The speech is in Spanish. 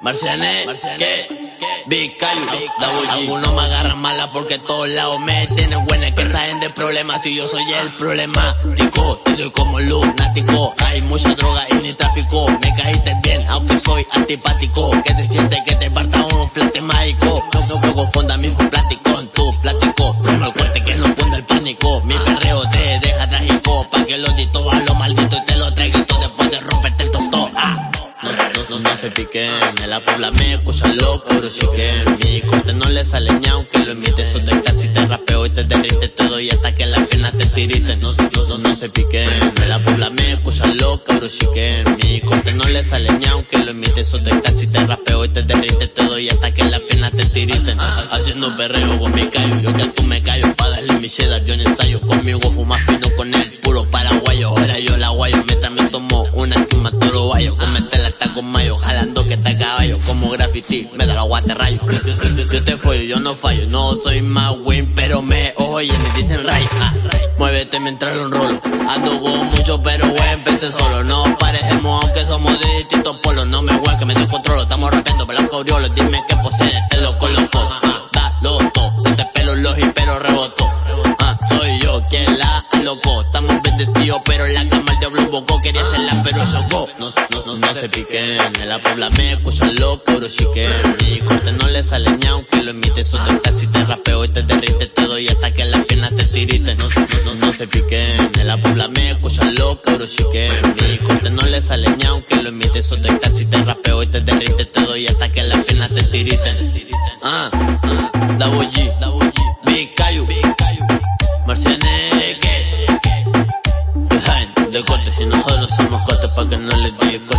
Marciané, ¿qué? Big Algunos me agarran mala porque todos lados me tienen buena que saben de problemas y yo soy el problema. Rico, te doy como lunático. Hay mucha droga y ni tráfico. Me caíste bien, aunque soy antipático. Que te no, se piquen. En la puebla me escuchan loco, que Mi corte no le sale ni aunque lo emite. Eso te casi te rapeo y te derrite todo y hasta que las piernas te tiriten. No, no, no, se piquen. En la puebla me escuchan loco, que Mi corte no le sale ni aunque lo emite. Eso te casi te rapeo y te derrite todo y hasta que las piernas te tiriten. Haciendo perreo con mi callo, yo que tú me callo para darle mi cheddar. Yo en ensayo conmigo, fumas fino con él, puro paraguayo. Ahora yo la guayo, me también tomo una espuma toro guayo. Está con mayo, jalando que está caballo, como graffiti, me da la guate rayo. Yo, te follo, yo no fallo, no soy más win, pero me oyen y dicen rayo. Ah, muévete mientras lo enrolo, ando mucho, pero buen peste solo. No parecemos, aunque somos de distintos polos, no me hueque, me descontrolo, estamos rapeando, los coriolos, dime que posee, te lo coloco. Ah, da loto, se te pelo los y pero reboto. Ah, soy yo quien la alocó, estamos bendecidos, pero la chocó. No, no, no, se piquen, en la pobla me escuchan loco, chiquen. Mi corte no le sale ni aunque lo emite, eso te casi te rapeo y te derrite todo y hasta que las piernas te tiriten. No, no, no, se piquen, en la pobla me escuchan loco, chiquen. Mi corte no le sale ni aunque lo emite, eso te casi te rapeo y te derrite todo y hasta que las piernas te tiriten. Ah, ah, Double G, Big Cayu, Marcianeque de corte, si somos cortes pa' que no les diga